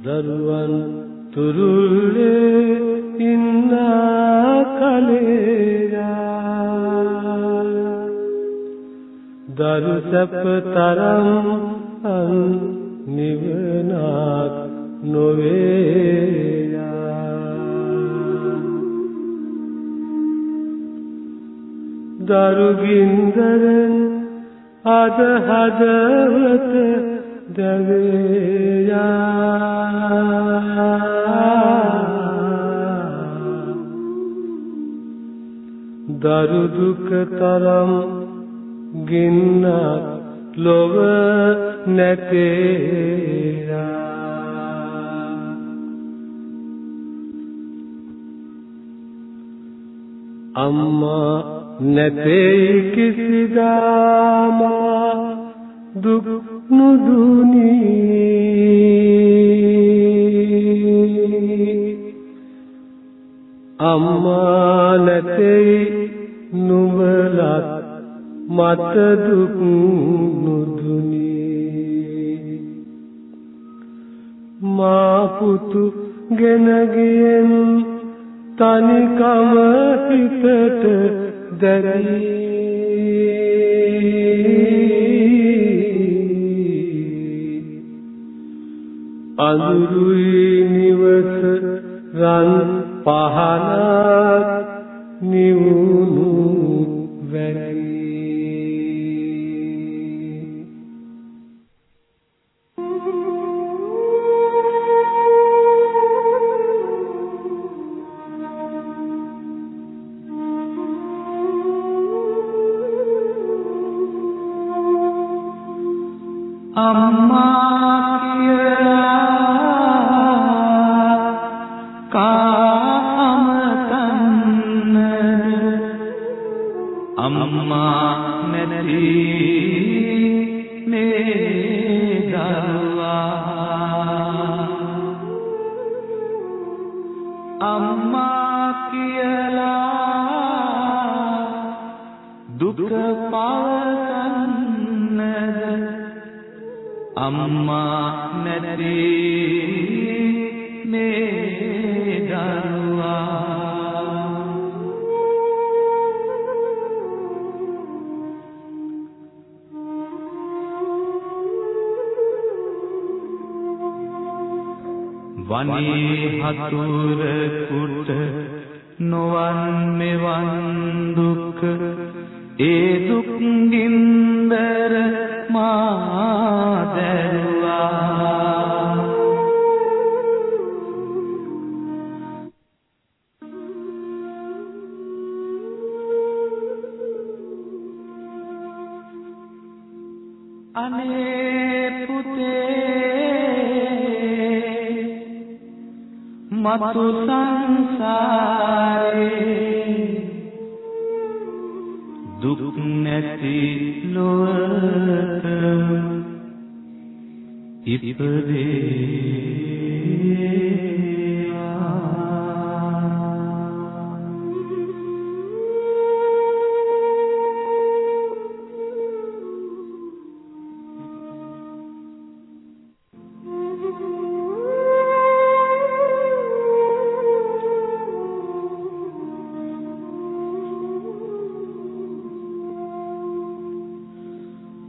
දරුවන් තුරුල්ලේ ඉන්න කලේයා දරු සැප තරම් අන් නිවනක් නොවේයා දරු ගින්දරෙන් අද හදවත දරු දුක තරම් ගින්නක් ලොව නැතේලා අම්මා නැතේ කිසිදාමා දුක් නුදුනි. අම්මා නැතේ නුඹලත් මත දුක් නුදුනි. මා පුතු ගෙන ගියෙන් තනිකම හිතට දැරී අඳුරුයි නිවස රන් පහනක් அம்மா නිවුණු වැරි අම්මා අම්මා නැති මේ වනේ හතුර කුට නොවන් මෙවන් දුක් ඒ දුක් ගින්දර මාදරුවා. අනේ පුතේ මතු සංසාරේ. දුක් නැති ලොවට ඉපදේ.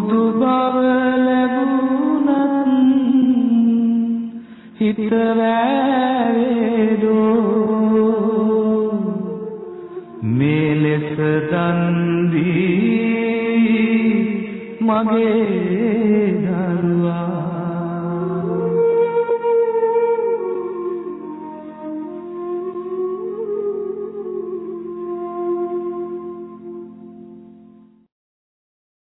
බුදු බව ලැබුණත් හිත වේදෝ මේ ලෙස දන් දී මගේ දරුවා